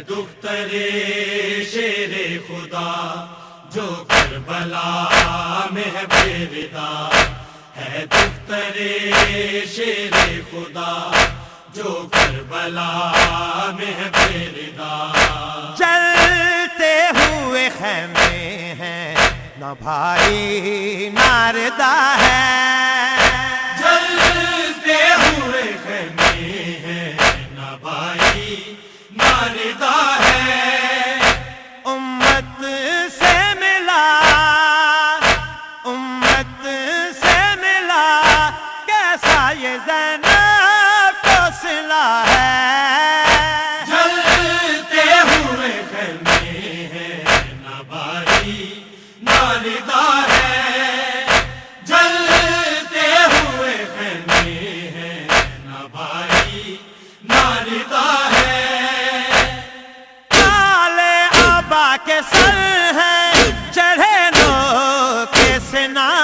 دختر شیر خدا، جو کربلا میں ہے بیردا۔ ہے دختر شیر خدا، جو کربلا میں ہے بیردا۔ چلتے ہوئے خیمے ہیں، نہ بھائی ناردا ہے۔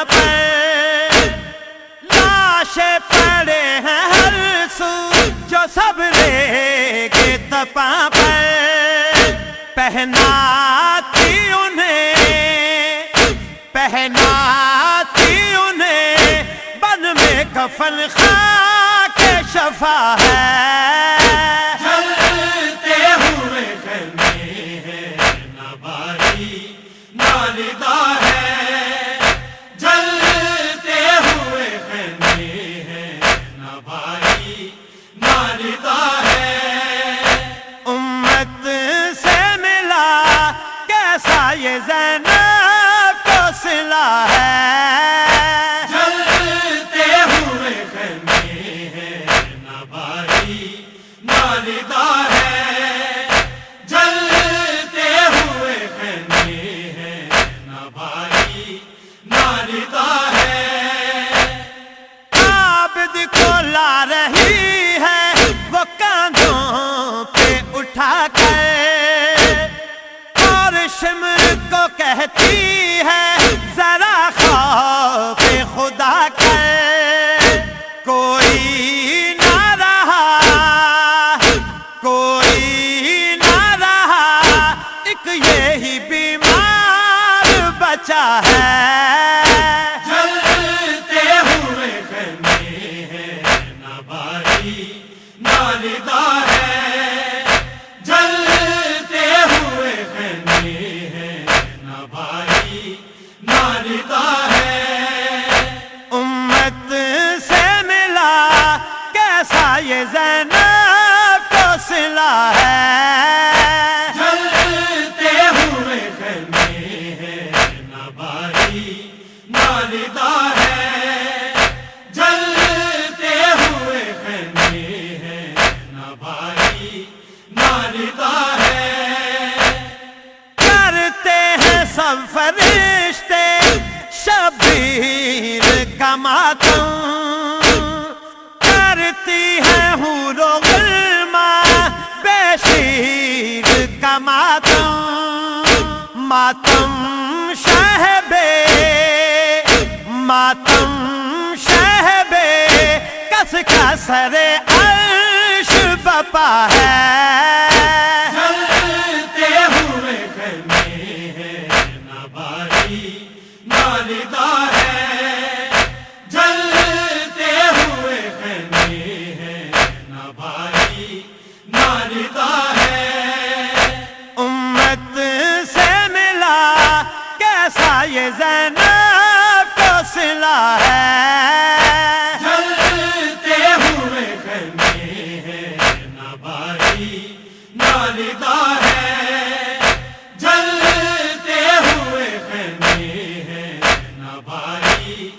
پر لاشیں پڑے ہیں ہر سو جو سب لے کے تپا پر پہناتی انہیں پہناتی انہیں، بن میں کفن خاک شفا ہے۔ کہتی ہے سلا ہے۔ جلتے ہوئے خیمے ہیں نہ بھائی ناردا ہے۔ جلتے ہوئے خیمے ہیں نہ بھائی ناردا ہے۔ کرتے ہیں سب فرشتے شبیر کا ماتم ماتم شہبے ماتم شہبے کس کا سر عرش بپا ہے؟ کیسا یہ زینب کو سلا ہے۔ جلتے ہوئے ہیں نہ بھائی ناردا ہے۔ جلتے ہوئے ہیں نہ بھائی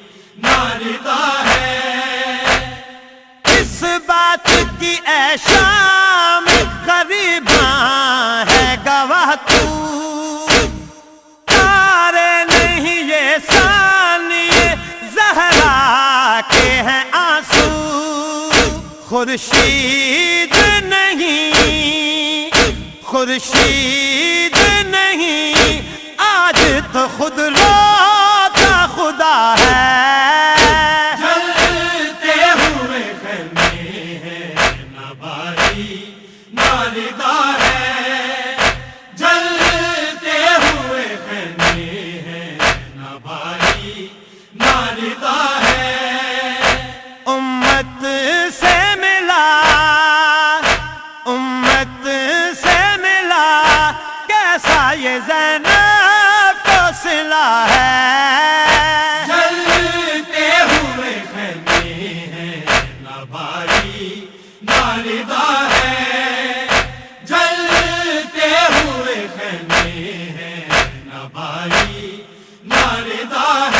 ناردا ہے۔ اس بات کی اے خورشید نہیں خورشید نہیں آج تو خود ہیں دار